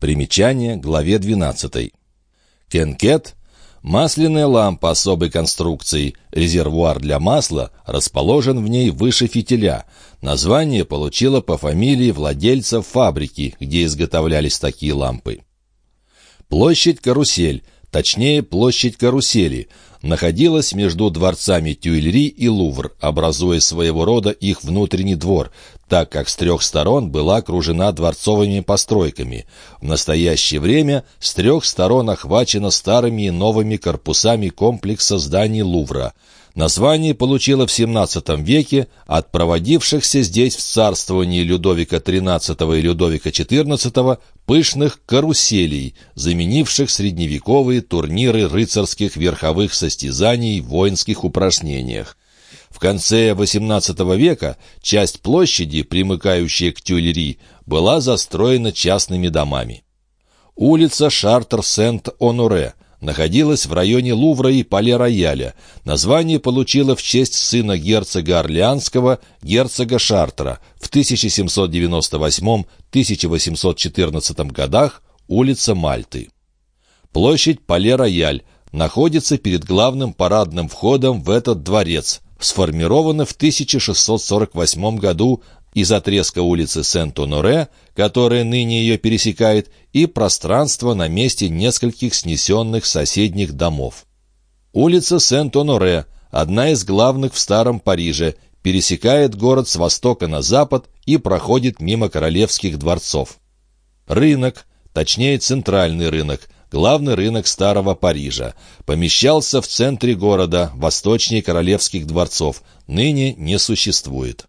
Примечание главе 12. Кенкет – масляная лампа особой конструкции, резервуар для масла расположен в ней выше фитиля. Название получило по фамилии владельца фабрики, где изготовлялись такие лампы. Площадь Карусель – точнее площадь Карусели, находилась между дворцами Тюильри и Лувр, образуя своего рода их внутренний двор, так как с трех сторон была окружена дворцовыми постройками. В настоящее время с трех сторон охвачена старыми и новыми корпусами комплекса зданий Лувра – Название получило в XVII веке от проводившихся здесь в царствовании Людовика XIII и Людовика XIV пышных каруселей, заменивших средневековые турниры рыцарских верховых состязаний в воинских упражнениях. В конце XVIII века часть площади, примыкающая к Тюильри, была застроена частными домами. Улица Шартер-Сент-Оноре – находилась в районе Лувра и Пале-Рояля. Название получила в честь сына герцога Орлеанского, герцога Шартера. В 1798-1814 годах улица Мальты. Площадь Пале-Рояль находится перед главным парадным входом в этот дворец, сформирована в 1648 году из отрезка улицы Сент-Оноре, которая ныне ее пересекает, и пространство на месте нескольких снесенных соседних домов. Улица Сент-Оноре, одна из главных в Старом Париже, пересекает город с востока на запад и проходит мимо королевских дворцов. Рынок, точнее центральный рынок, главный рынок Старого Парижа, помещался в центре города, восточнее королевских дворцов, ныне не существует.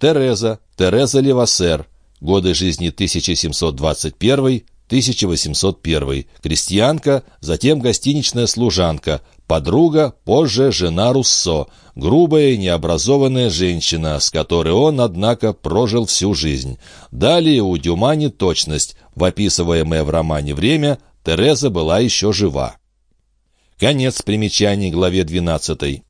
Тереза, Тереза Левасер, годы жизни 1721-1801, крестьянка, затем гостиничная служанка, подруга, позже жена Руссо, грубая и необразованная женщина, с которой он, однако, прожил всю жизнь. Далее у Дюма точность. В описываемое в романе время Тереза была еще жива. Конец примечаний главе 12.